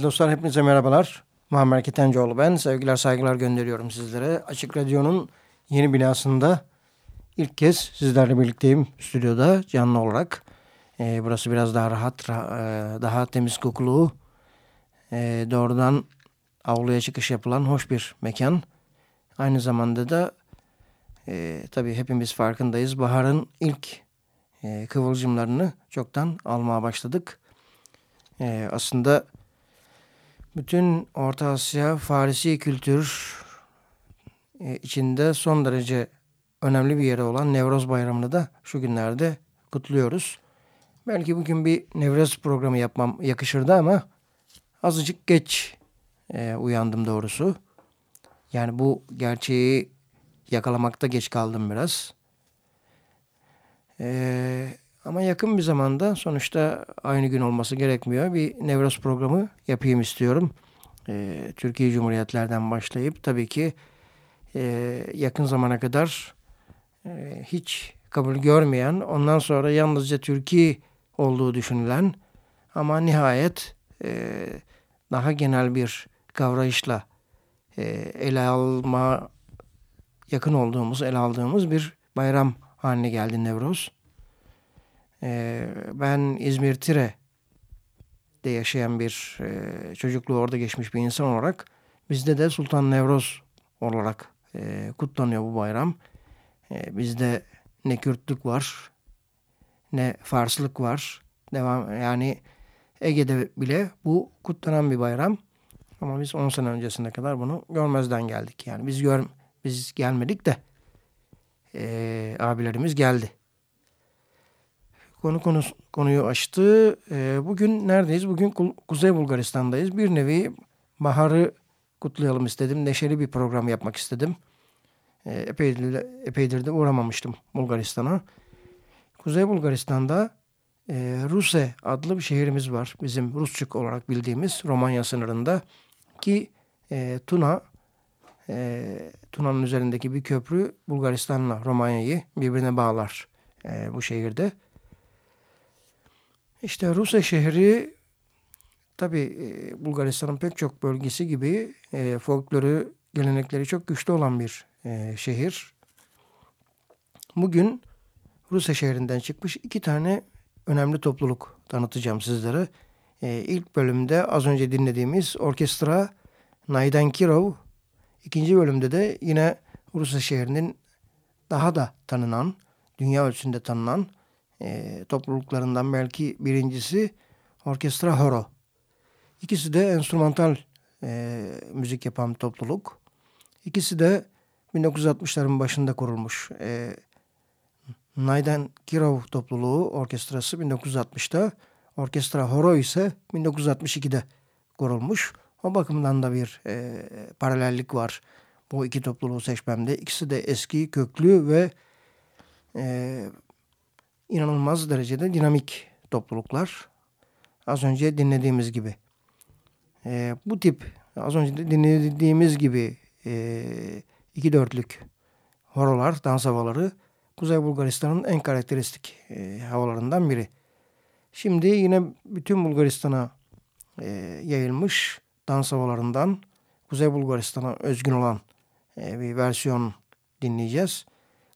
Değerli dostlar hepinize merhabalar. Muammer Ketencoğlu ben. Sevgiler saygılar gönderiyorum sizlere. Açık Radyo'nun yeni binasında ilk kez sizlerle birlikteyim stüdyoda canlı olarak. Ee, burası biraz daha rahat, daha temiz kokulu, e, doğrudan avluya çıkış yapılan hoş bir mekan. Aynı zamanda da e, tabii hepimiz farkındayız. Baharın ilk e, kıvılcımlarını çoktan almaya başladık. E, aslında bütün Orta Asya Farisi kültür e, içinde son derece önemli bir yeri olan Nevroz Bayramı'nı da şu günlerde kutluyoruz. Belki bugün bir Nevroz programı yapmam yakışırdı ama azıcık geç e, uyandım doğrusu. Yani bu gerçeği yakalamakta geç kaldım biraz. E, ama yakın bir zamanda sonuçta aynı gün olması gerekmiyor. Bir Nevroz programı yapayım istiyorum. Ee, Türkiye Cumhuriyetlerden başlayıp tabii ki e, yakın zamana kadar e, hiç kabul görmeyen, ondan sonra yalnızca Türkiye olduğu düşünülen ama nihayet e, daha genel bir kavrayışla e, ele alma yakın olduğumuz, ele aldığımız bir bayram haline geldi Nevruz. E, ben İzmir Tire'de yaşayan bir e, çocukluğu orada geçmiş bir insan olarak bizde de Sultan Nevruz olarak e, kutlanıyor bu bayram. E, bizde ne Kürtlük var ne Farslık var. Devam yani Ege'de bile bu kutlanan bir bayram. Ama biz 10 sene öncesine kadar bunu görmezden geldik. Yani biz gör biz gelmedik de e, abilerimiz geldi. Konu, konu konuyu açtı. E, bugün neredeyiz? Bugün Kuzey Bulgaristan'dayız. Bir nevi baharı kutlayalım istedim. Neşeli bir program yapmak istedim. E, epeydir, epeydir de uğramamıştım Bulgaristan'a. Kuzey Bulgaristan'da e, Ruse adlı bir şehrimiz var. Bizim Rusçuk olarak bildiğimiz Romanya sınırında ki e, Tuna e, Tuna'nın üzerindeki bir köprü Bulgaristan'la Romanya'yı birbirine bağlar e, bu şehirde. İşte Ruse şehri tabi e, Bulgaristan'ın pek çok bölgesi gibi e, folkloru, gelenekleri çok güçlü olan bir e, şehir. Bugün Rusya şehrinden çıkmış iki tane önemli topluluk tanıtacağım sizlere. E, ilk bölümde az önce dinlediğimiz orkestra Naydan Kirov. İkinci bölümde de yine Rusya şehrinin daha da tanınan, dünya ölçüsünde tanınan e, topluluklarından belki birincisi Orkestra Horo. İkisi de enstrümantal e, müzik yapan topluluk. İkisi de 1960'ların başında kurulmuş. E, Nayden Kirov topluluğu orkestrası 1960'da, orkestra Horo ise 1962'de kurulmuş. O bakımdan da bir e, paralellik var bu iki topluluğu seçmemde. İkisi de eski, köklü ve e, inanılmaz derecede dinamik topluluklar. Az önce dinlediğimiz gibi. E, bu tip az önce dinlediğimiz gibi e, iki dörtlük horolar, dans havaları Kuzey Bulgaristan'ın en karakteristik e, havalarından biri. Şimdi yine bütün Bulgaristan'a e, yayılmış dans havalarından Kuzey Bulgaristan'a özgün olan e, bir versiyon dinleyeceğiz.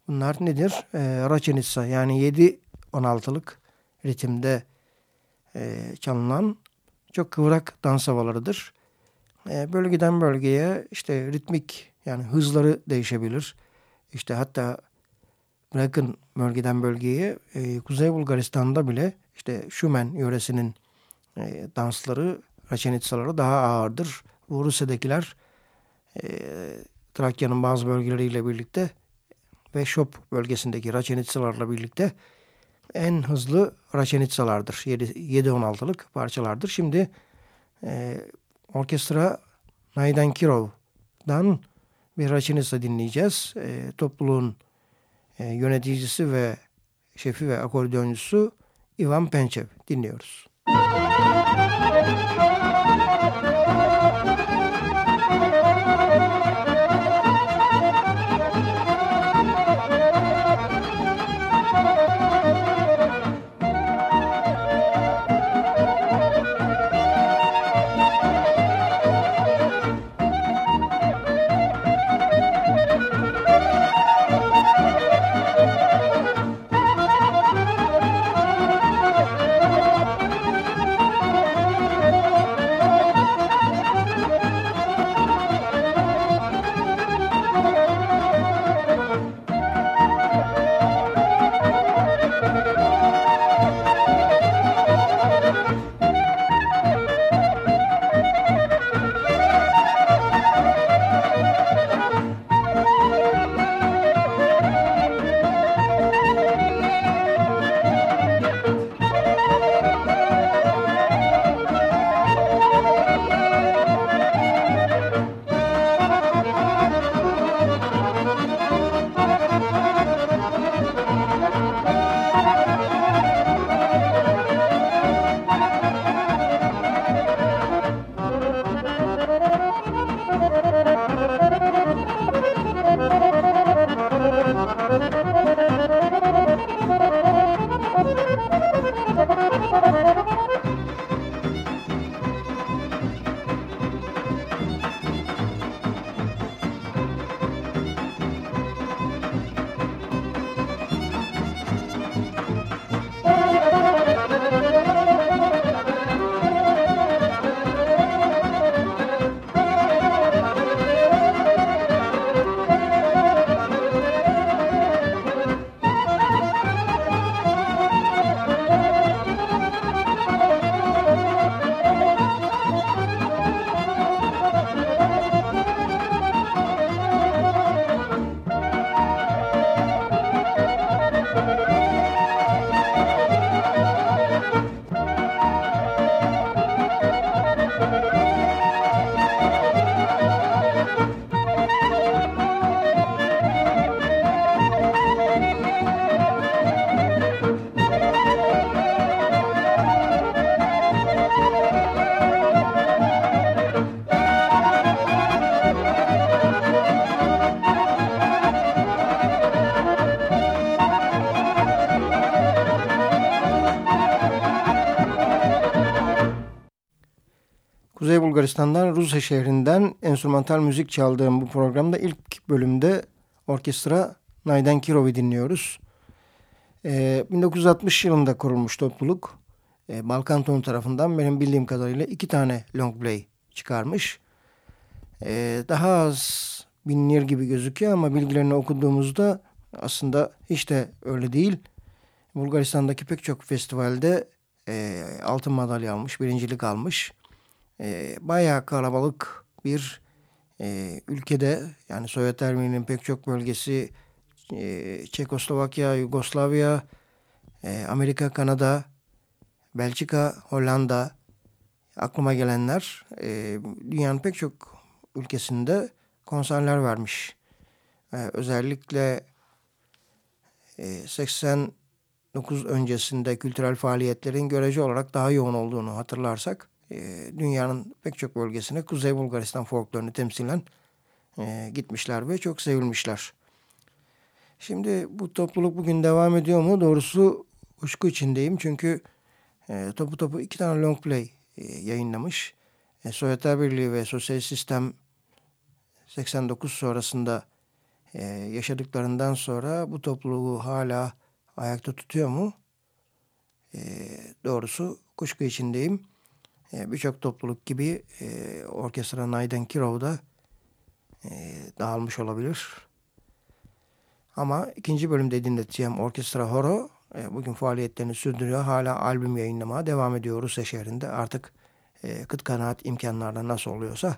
Bunlar nedir? E, Raçenitsa yani 7-16'lık ritimde e, çalınan çok kıvrak dans havalarıdır. E, bölgeden bölgeye işte ritmik yani hızları değişebilir. İşte hatta bırakın bölgeden bölgeye e, Kuzey Bulgaristan'da bile işte Şumen yöresinin e, dansları, raçenitsaları daha ağırdır. Bu Rusya'dakiler e, Trakya'nın bazı bölgeleriyle birlikte ve Şop bölgesindeki raçenitsalarla birlikte en hızlı raçenitsalardır. 7-16'lık parçalardır. Şimdi e, orkestra Naydan Kirov'dan bir raçenitsa dinleyeceğiz. E, topluluğun e, yöneticisi ve şefi ve akordeoncusu Ivan Pençev dinliyoruz. Müzik Kuzey Bulgaristan'dan Rusya şehrinden enstrümantal müzik çaldığım bu programda ilk bölümde orkestra Nayden Kirov'u dinliyoruz. Ee, 1960 yılında kurulmuş topluluk. Ee, Balkan Ton tarafından benim bildiğim kadarıyla iki tane long play çıkarmış. Ee, daha az bilinir gibi gözüküyor ama bilgilerini okuduğumuzda aslında hiç de öyle değil. Bulgaristan'daki pek çok festivalde e, altın madalya almış, birincilik almış. E, bayağı kalabalık bir e, ülkede yani Sovyet Ermeni'nin pek çok bölgesi e, Çekoslovakya, Yugoslavya, e, Amerika, Kanada, Belçika, Hollanda aklıma gelenler e, dünyanın pek çok ülkesinde konserler vermiş. E, özellikle e, 89 öncesinde kültürel faaliyetlerin görece olarak daha yoğun olduğunu hatırlarsak e, dünyanın pek çok bölgesine Kuzey Bulgaristan folklorunu temsilen e, gitmişler ve çok sevilmişler. Şimdi bu topluluk bugün devam ediyor mu? Doğrusu kuşku içindeyim çünkü e, topu topu iki tane long play e, yayınlamış. Sovyetler Birliği ve Sosyalist Sistem 89 sonrasında yaşadıklarından sonra bu topluluğu hala ayakta tutuyor mu? Doğrusu kuşku içindeyim. E, Birçok topluluk gibi e, orkestra Nayden Kirov'da e, dağılmış olabilir. Ama ikinci bölümde dinleteceğim orkestra Horo e, bugün faaliyetlerini sürdürüyor. Hala albüm yayınlamaya devam ediyor Rusya şehrinde. Artık e, kıt kanaat imkanlarla nasıl oluyorsa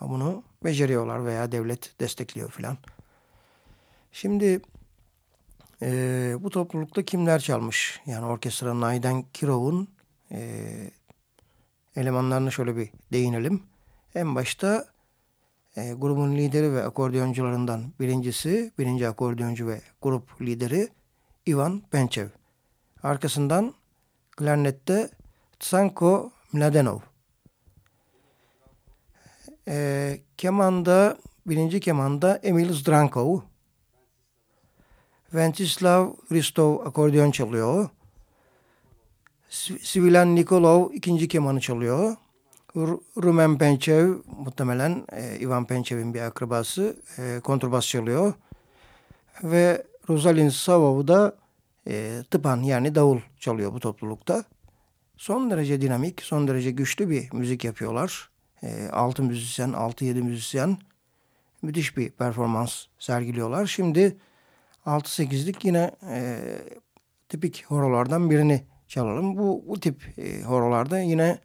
bunu beceriyorlar veya devlet destekliyor filan. Şimdi e, bu toplulukta kimler çalmış? Yani orkestra Nayden Kirov'un e, elemanlarını şöyle bir değinelim. En başta e, grubun lideri ve akordeoncularından birincisi, birinci akordeoncu ve grup lideri Ivan Penchev. Arkasından klarnette Tsanko Mladenov. E, kemanda, birinci kemanda Emil Zdrankov. Ventislav Ristov akordeon çalıyor. Sivilan Nikolov ikinci kemanı çalıyor. Rumen Pençev muhtemelen e, Ivan Pençev'in bir akrabası e, kontrbas çalıyor. Ve Rosalin Savov da e, tıpan yani davul çalıyor bu toplulukta. Son derece dinamik, son derece güçlü bir müzik yapıyorlar. E, 6 müzisyen, 6-7 müzisyen müthiş bir performans sergiliyorlar. Şimdi 6-8'lik yine e, tipik horolardan birini çalalım. Bu, bu tip e, horolarda yine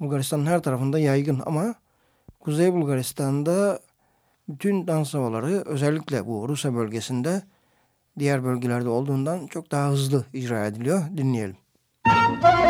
Bulgaristan'ın her tarafında yaygın ama Kuzey Bulgaristan'da bütün dans havaları özellikle bu Rusya bölgesinde diğer bölgelerde olduğundan çok daha hızlı icra ediliyor. Dinleyelim. Müzik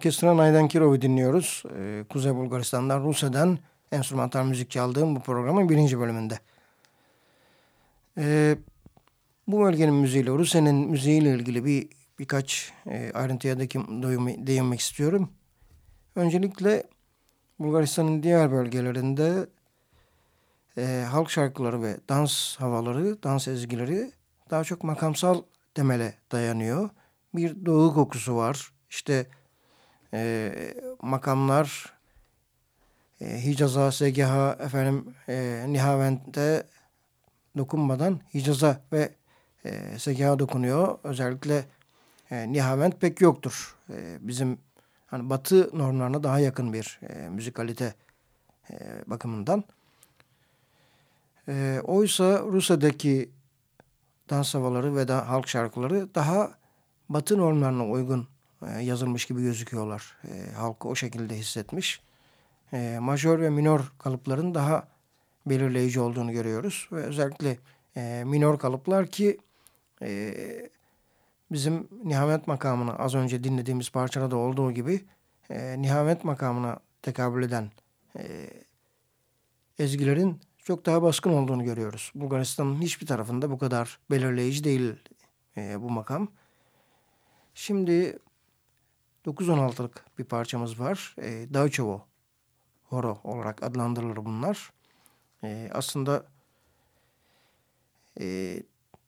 Orkestra Nayden Kirov'u dinliyoruz. Ee, Kuzey Bulgaristan'dan Rusya'dan enstrümantal müzik çaldığım bu programın birinci bölümünde. Ee, bu bölgenin müziğiyle, Rusya'nın müziğiyle ilgili bir birkaç e, ayrıntıya değinmek istiyorum. Öncelikle Bulgaristan'ın diğer bölgelerinde e, halk şarkıları ve dans havaları, dans ezgileri daha çok makamsal temele dayanıyor. Bir doğu kokusu var. İşte e, makamlar e, Hicaz'a, Segaha, efendim e, Nihavent'e dokunmadan Hicaz'a ve e, Segaha dokunuyor. Özellikle e, Nihavent pek yoktur. E, bizim hani Batı normlarına daha yakın bir e, müzikalite e, bakımından. E, oysa Rusya'daki dans havaları ve da halk şarkıları daha Batı normlarına uygun e, yazılmış gibi gözüküyorlar. E, halkı o şekilde hissetmiş. E, majör ve minor kalıpların daha belirleyici olduğunu görüyoruz. Ve özellikle e, minor kalıplar ki e, bizim nihamet makamına az önce dinlediğimiz parçada da olduğu gibi e, nihamet makamına tekabül eden e, ezgilerin çok daha baskın olduğunu görüyoruz. Bulgaristan'ın hiçbir tarafında bu kadar belirleyici değil e, bu makam. Şimdi 9-16'lık bir parçamız var. E, Dağçovo Horo olarak adlandırılır bunlar. E, aslında e,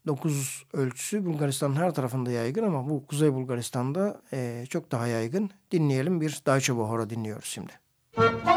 9 ölçüsü Bulgaristan'ın her tarafında yaygın ama bu Kuzey Bulgaristan'da e, çok daha yaygın. Dinleyelim bir Dağçovo Horo dinliyoruz şimdi. Müzik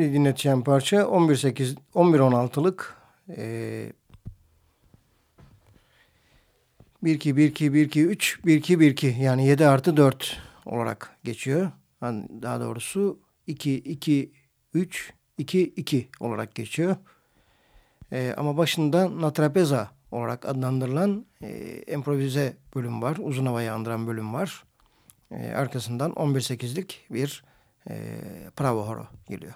Şimdi dinleteceğim parça 11-8, 11-16'lık e, 1-2-1-2-1-2-3, 1-2-1-2 yani 7 artı 4 olarak geçiyor. Daha doğrusu 2-2-3, 2-2 olarak geçiyor. E, ama başında natrapeza olarak adlandırılan e, improvize bölüm var. Uzun havayı andıran bölüm var. E, arkasından 11-8'lik bir e, Bravo Horo geliyor.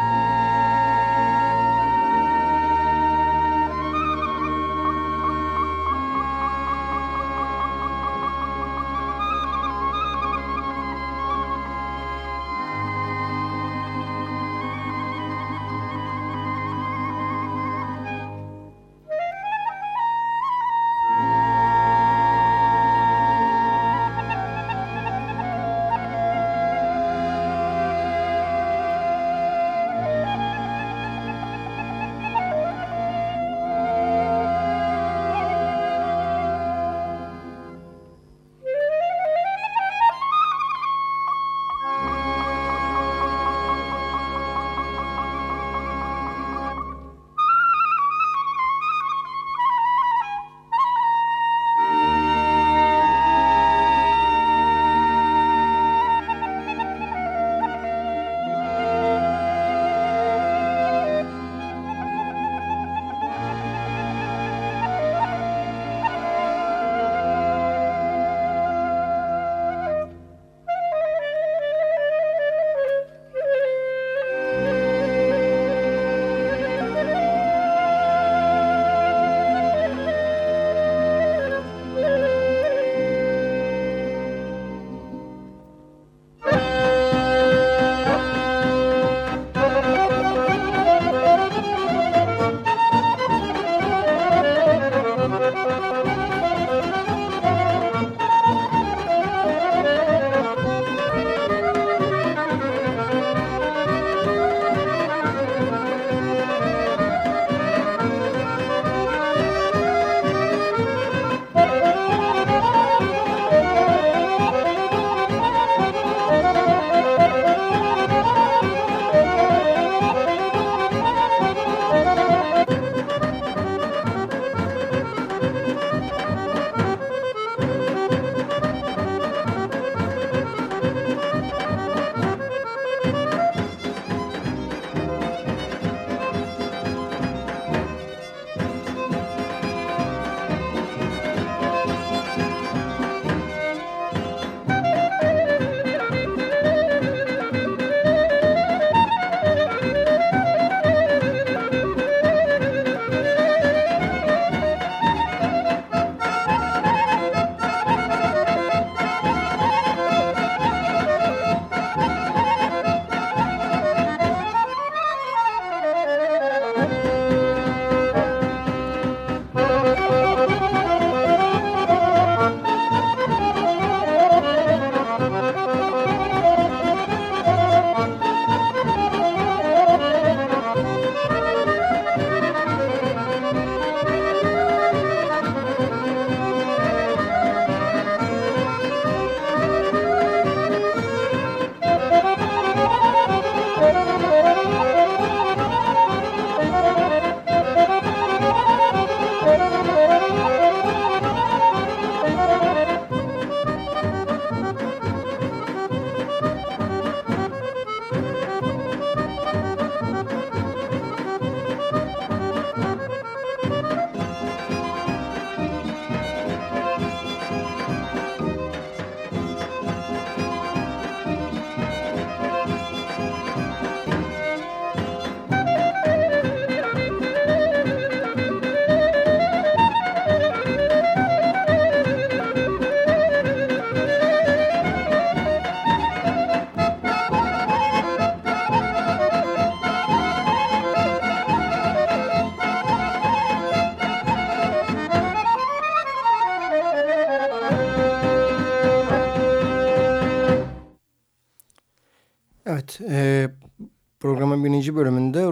Birinci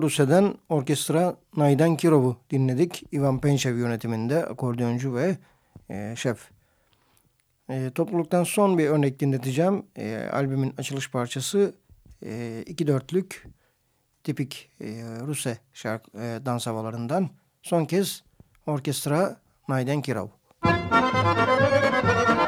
Rusya'dan orkestra Naydan Kirov'u dinledik. Ivan Penchev yönetiminde akordeoncu ve e, şef. E, topluluktan son bir örnek dinleteceğim. E, albümün açılış parçası e, iki dörtlük tipik e, Ruse şarkı, e, dans havalarından son kez orkestra Naiden Kirov. Evet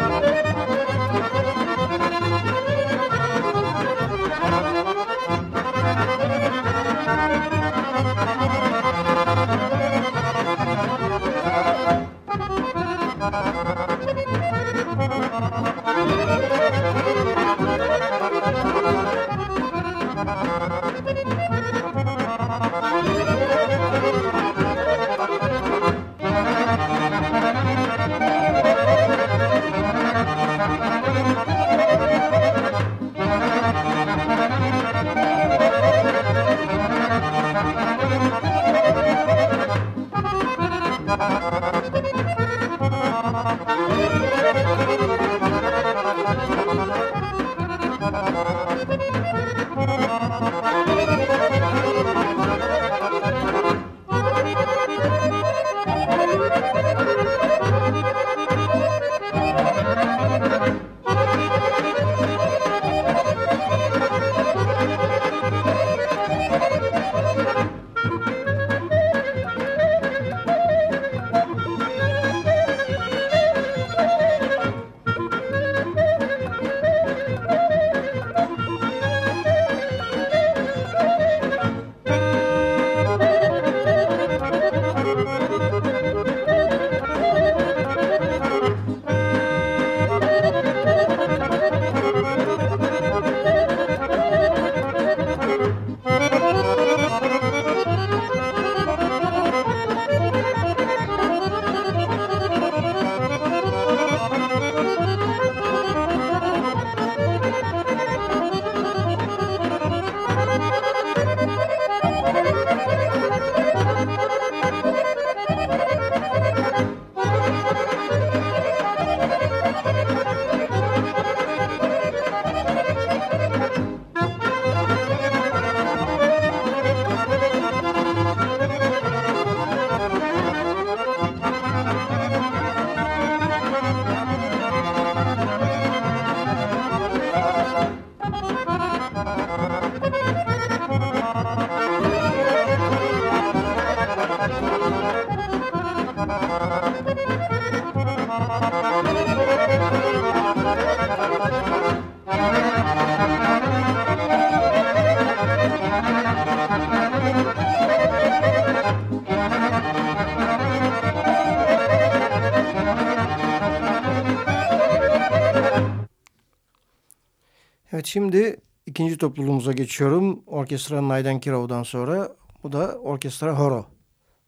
şimdi ikinci topluluğumuza geçiyorum. Orkestra Nayden Kirov'dan sonra bu da orkestra Horo.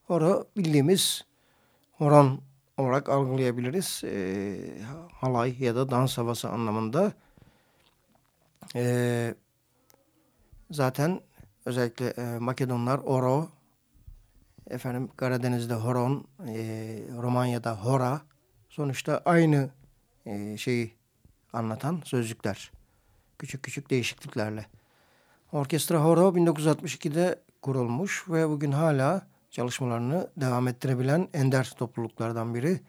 Horo bildiğimiz horon olarak algılayabiliriz. E, halay ya da dans havası anlamında. E, zaten özellikle e, Makedonlar Oro, efendim Karadeniz'de Horon, e, Romanya'da Hora. Sonuçta aynı e, şeyi anlatan sözcükler. Küçük küçük değişikliklerle. Orkestra Horo 1962'de kurulmuş ve bugün hala çalışmalarını devam ettirebilen ender topluluklardan biri.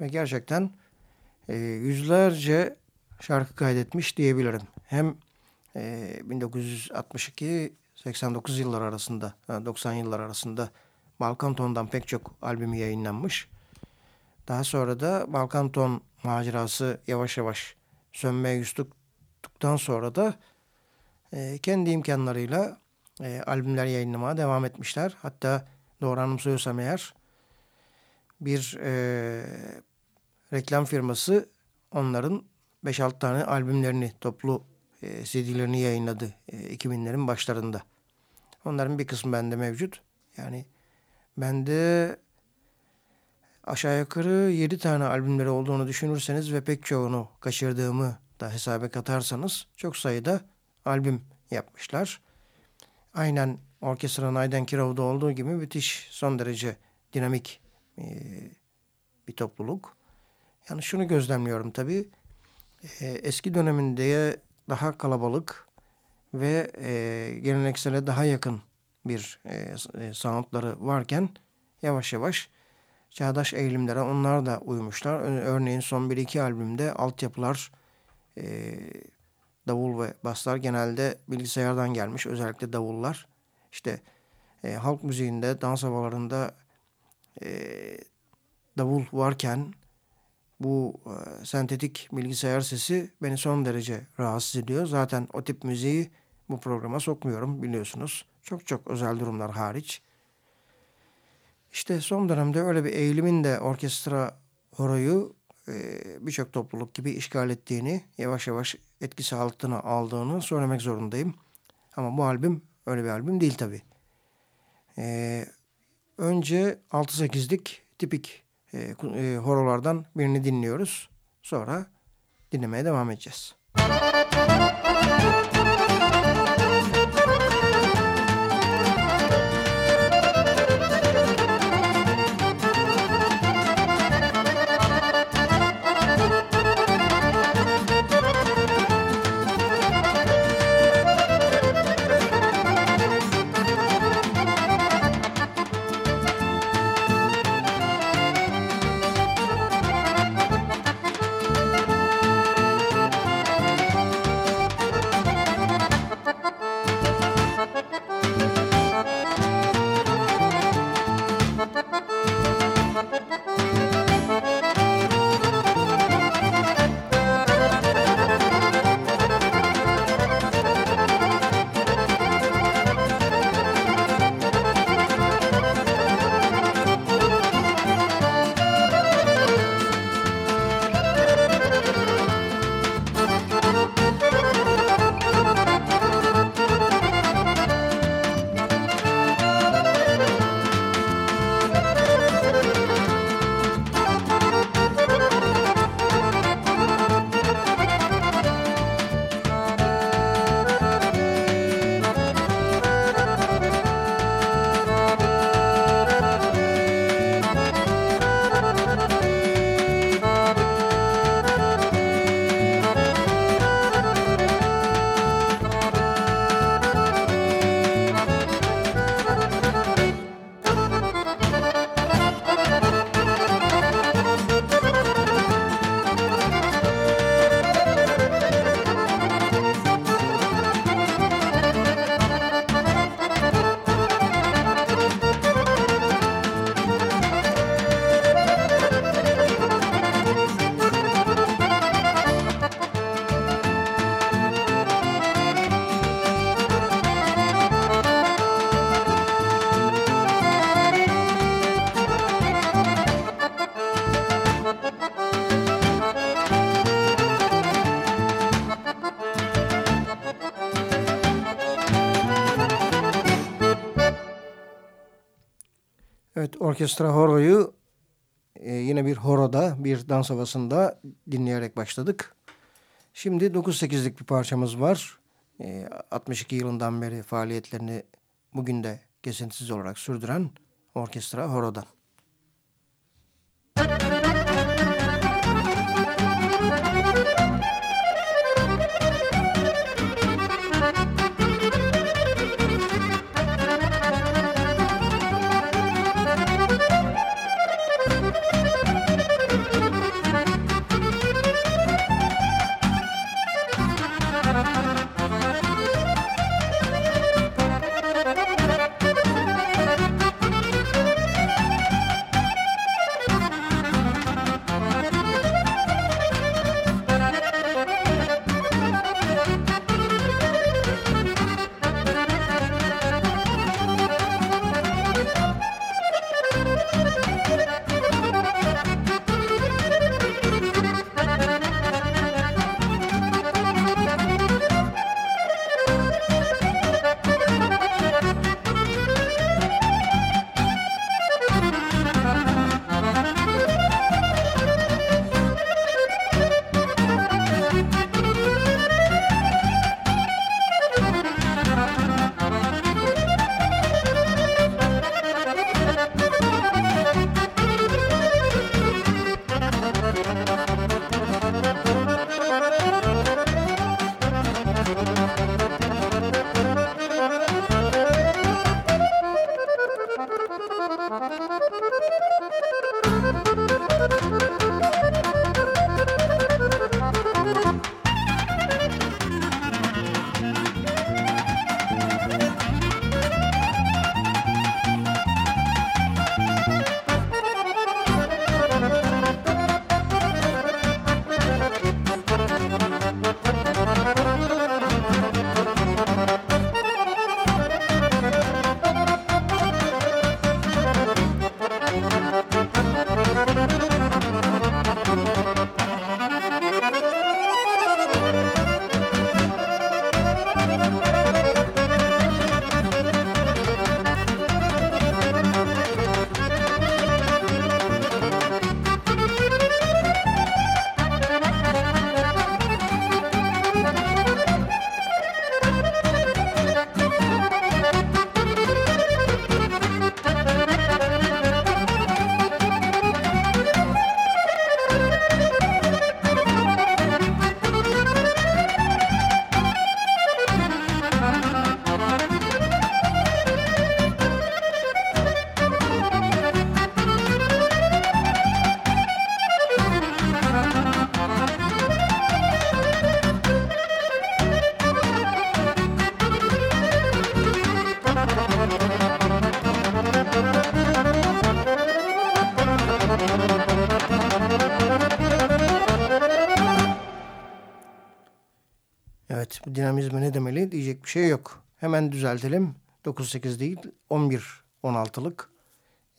Ve gerçekten e, yüzlerce şarkı kaydetmiş diyebilirim. Hem e, 1962-89 yıllar arasında, 90 yıllar arasında Balkan Ton'dan pek çok albümü yayınlanmış. Daha sonra da Balkan Ton macerası yavaş yavaş sönmeye yüz tuttuktan sonra da e, kendi imkanlarıyla e, albümler yayınlamaya devam etmişler. Hatta doğru anımsıyorsam eğer bir e, reklam firması onların 5-6 tane albümlerini toplu e, CD'lerini yayınladı e, 2000'lerin başlarında. Onların bir kısmı bende mevcut. Yani bende aşağı yukarı 7 tane albümleri olduğunu düşünürseniz ve pek çoğunu kaçırdığımı da hesaba katarsanız çok sayıda albüm yapmışlar. Aynen orkestranın Ayden Kirov'da olduğu gibi müthiş son derece dinamik e, bir topluluk. Yani şunu gözlemliyorum tabii. E, eski döneminde daha kalabalık ve e, geleneksele daha yakın bir e, e, soundları varken yavaş yavaş çağdaş eğilimlere onlar da uymuşlar. Örneğin son bir iki albümde altyapılar e, davul ve baslar genelde bilgisayardan gelmiş. Özellikle davullar. İşte e, halk müziğinde, dans havalarında e, davul varken bu e, sentetik bilgisayar sesi beni son derece rahatsız ediyor. Zaten o tip müziği bu programa sokmuyorum biliyorsunuz. Çok çok özel durumlar hariç. İşte son dönemde öyle bir eğilimin de orkestra horoyu birçok topluluk gibi işgal ettiğini, yavaş yavaş etkisi altına aldığını söylemek zorundayım. Ama bu albüm öyle bir albüm değil tabii. E, önce 6-8'lik tipik e, e, horolardan birini dinliyoruz. Sonra dinlemeye devam edeceğiz. Müzik orkestra horoyu e, yine bir horoda, bir dans havasında dinleyerek başladık. Şimdi 9-8'lik bir parçamız var. E, 62 yılından beri faaliyetlerini bugün de kesintisiz olarak sürdüren orkestra horodan. Müzik şey yok. Hemen düzeltelim. 9-8 değil 11-16'lık.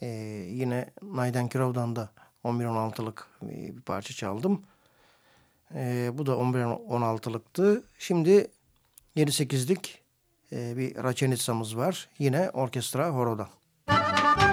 Ee, yine Nayden Kirov'dan da 11-16'lık bir parça çaldım. Ee, bu da 11-16'lıktı. Şimdi 7-8'lik e, bir Raçenitsa'mız var. Yine orkestra horodan. Evet,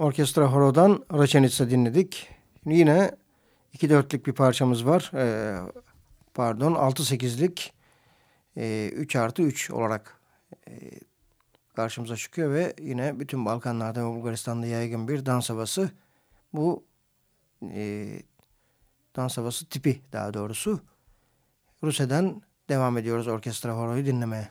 Orkestra Horo'dan Raçenitsa dinledik. Yine 2-4'lük bir parçamız var. Ee, pardon, 6-8'lik e, 3 artı 3 olarak e, karşımıza çıkıyor ve yine bütün Balkanlarda ve Bulgaristan'da yaygın bir dans havası. Bu e, dans havası tipi daha doğrusu. Rusya'dan devam ediyoruz Orkestra Horo'yu dinlemeye.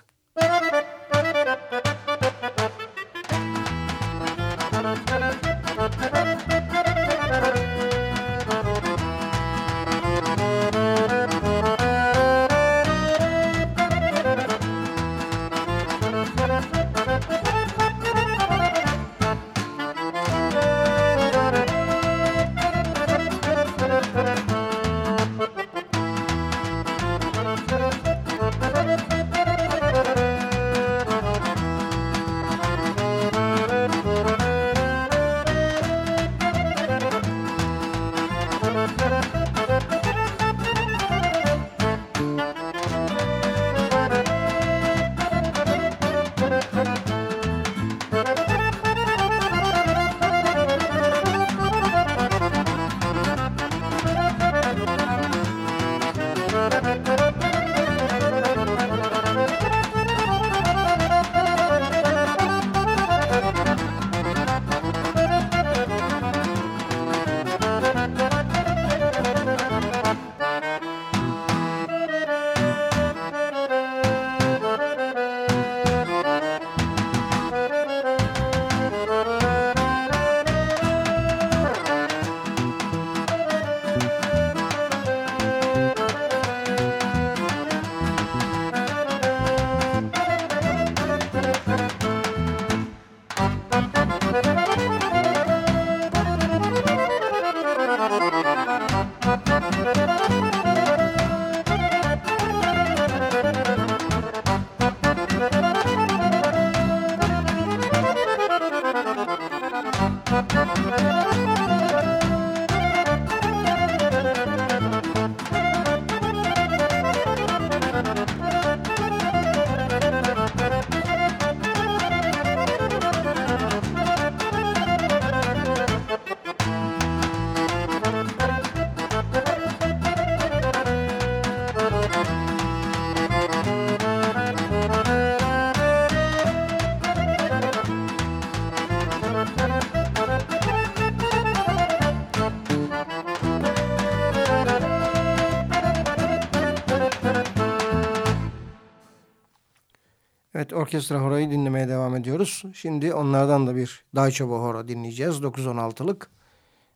Orkestra horoyu dinlemeye devam ediyoruz. Şimdi onlardan da bir Deutsche horo dinleyeceğiz. 9-16'lık.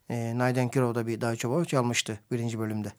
E, Naiden Kirov'da bir Deutsche çalmıştı birinci bölümde.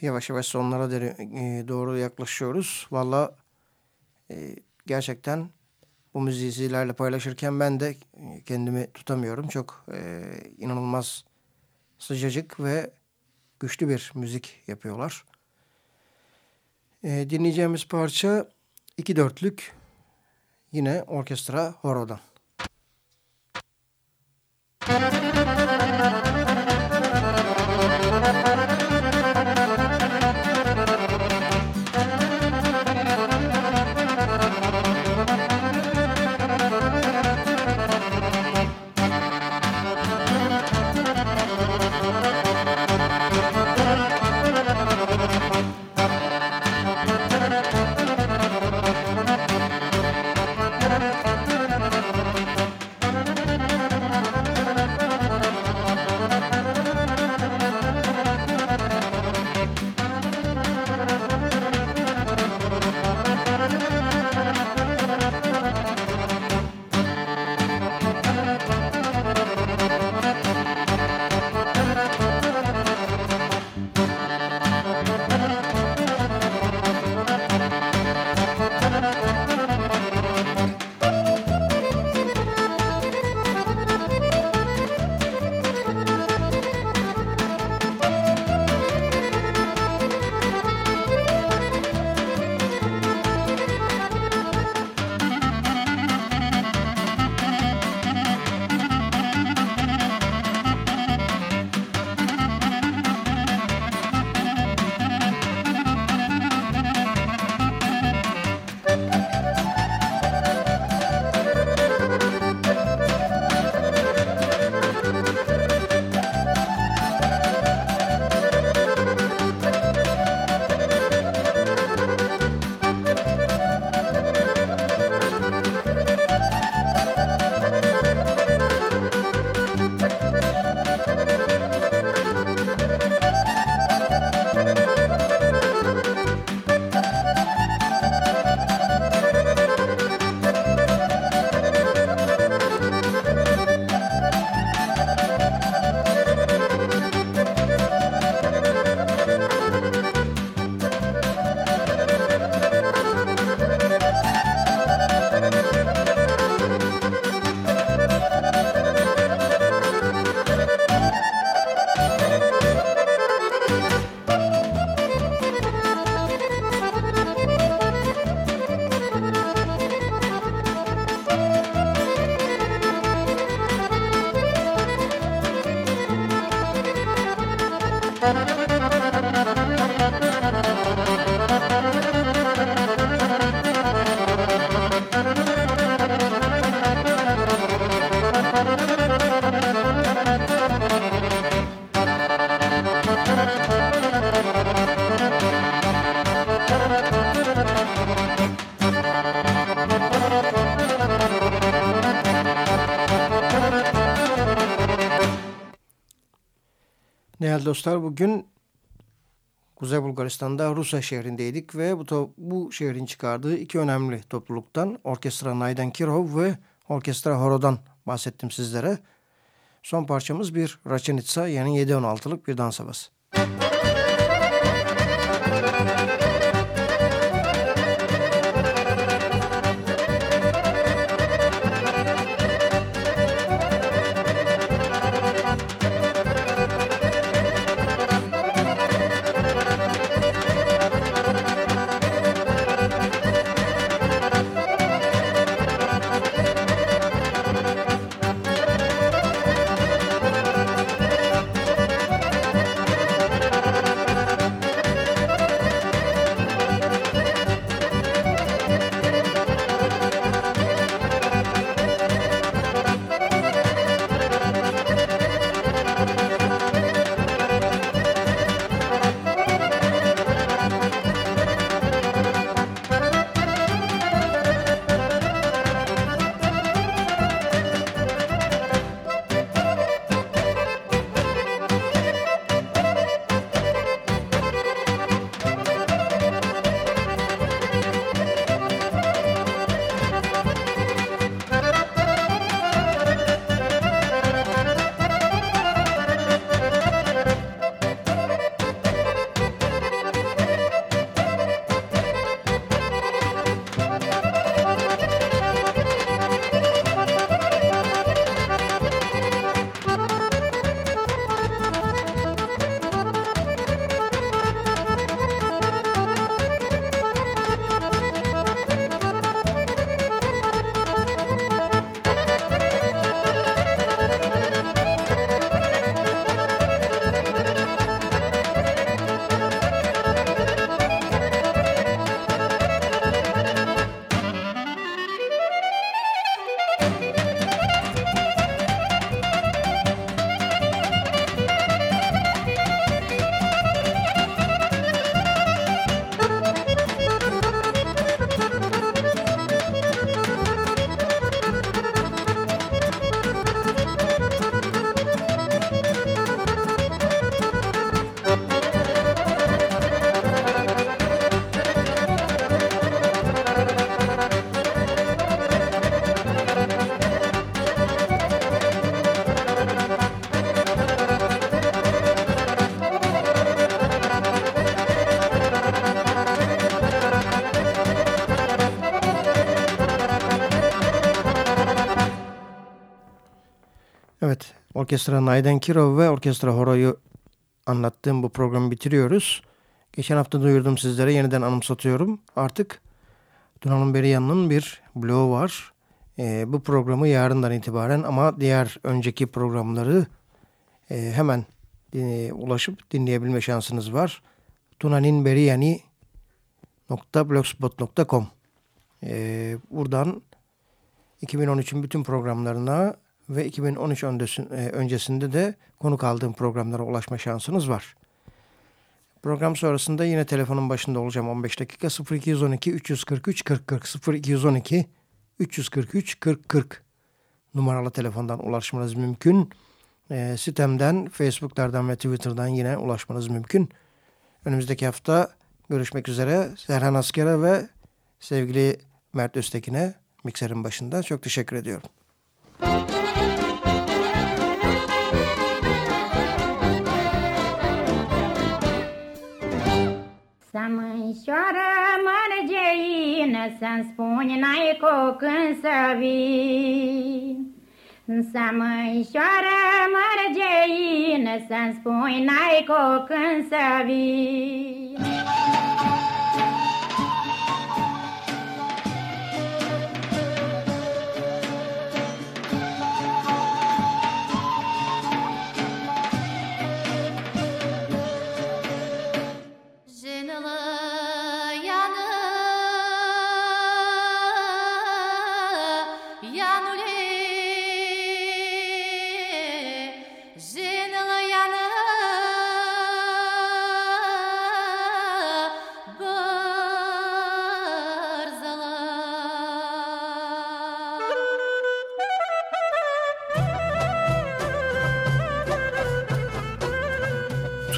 Yavaş yavaş sonlara e, doğru yaklaşıyoruz. Valla e, gerçekten bu müziği sizlerle paylaşırken ben de e, kendimi tutamıyorum. Çok e, inanılmaz sıcacık ve güçlü bir müzik yapıyorlar. E, dinleyeceğimiz parça iki dörtlük yine orkestra Horo'dan. Müzik Değerli dostlar bugün Kuzey Bulgaristan'da Rusa şehrindeydik ve bu, bu şehrin çıkardığı iki önemli topluluktan Orkestra Nayden Kirov ve Orkestra Horo'dan bahsettim sizlere. Son parçamız bir Raçenitsa yani 7-16'lık bir dans havası. Orkestra Nayden Kirov ve Orkestra Horo'yu anlattığım bu programı bitiriyoruz. Geçen hafta duyurdum sizlere yeniden anımsatıyorum. Artık Tuna'nın Beriyan'ın bir bloğu var. Ee, bu programı yarından itibaren ama diğer önceki programları e, hemen e, ulaşıp dinleyebilme şansınız var. tunaninberiyani.blogspot.com ee, Buradan 2013'ün bütün programlarına ve 2013 e, öncesinde de konuk aldığım programlara ulaşma şansınız var. Program sonrasında yine telefonun başında olacağım 15 dakika 0212 343 40 40 0212 343 40 40 numaralı telefondan ulaşmanız mümkün. E, sitemden, Facebook'lardan ve Twitter'dan yine ulaşmanız mümkün. Önümüzdeki hafta görüşmek üzere. Serhan Asker'e ve sevgili Mert Öztekin'e mikserin başında çok teşekkür ediyorum. Să mânșoară mărgeină, Să-mi spuni n-ai cu când să vii. Să mânșoară mărgeină, Să-mi spuni n-ai cu când să vii.